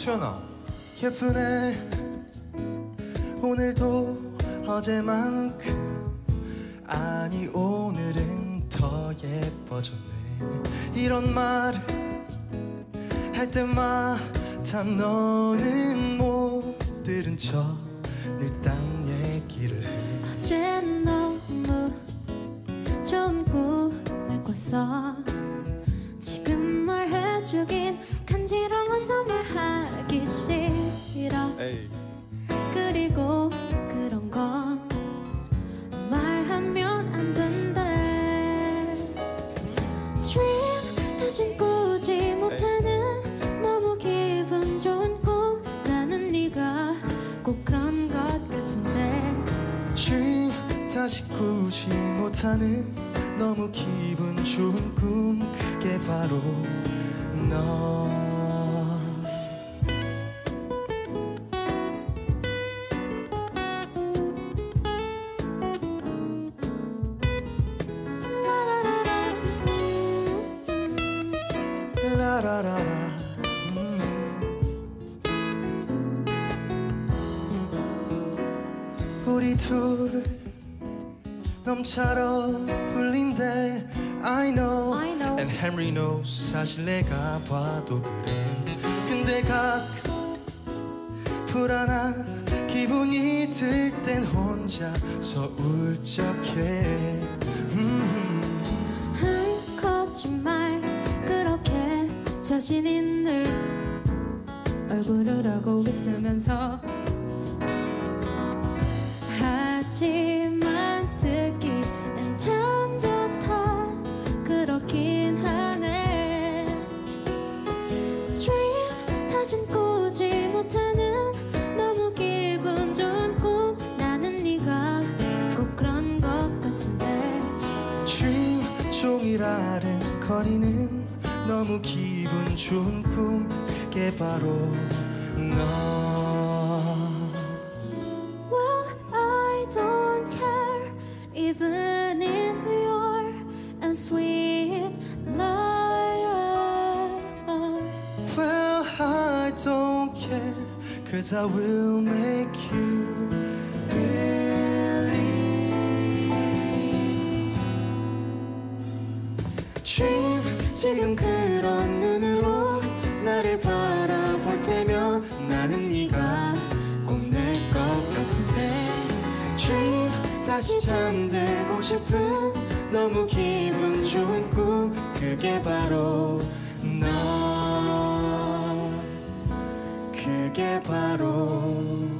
수연아 예쁘네. 오늘도 어제만큼. 아니 오늘은 더 예뻐졌네. 이런 말을 할 때마다 너는 못 들은 척늘 딴 얘기를 해. 어제는 너무 좋은 꿈을 꿨어. 지금 말 해주긴 간지러워서 말하기 싫어 그리고 그런 건 말하면 안 된대. Dream 다신 꾸지 못하는 너무 기분 좋은 꿈. 나는 네가 꼭 그런 것 같은데. Dream 다시 꾸지 못하는 너무 기분 좋은 꿈. 그게 바로 너 라라라라. 음. 우리 둘잘 어울린대. I know, I know. and Henry knows 사실 내가 봐도 그래. 근데 가끔 불안한 기분이 들 땐 혼자서 울적해 자신 있는 얼굴을 하고 있으면서 하지만 듣기엔 참 좋다. 그렇긴 하네. Dream 다신 꾸지 못하는 너무 기분 좋은 꿈. 나는 네가 꼭 그런 것 같은데. dream 종일 아른거리는 너무 기분 좋은 꿈 그게 바로 너 Well, I don't care even if you're a sweet liar. Well I don't care Cause I will make you believe Dream 지금 그런 눈으로 나를 바라볼 때면 나는 네가 꼭 내 것 같은데. Dream 다시 잠들고 싶은 너무 기분 좋은 꿈 그게 바로 너. 그게 바로 너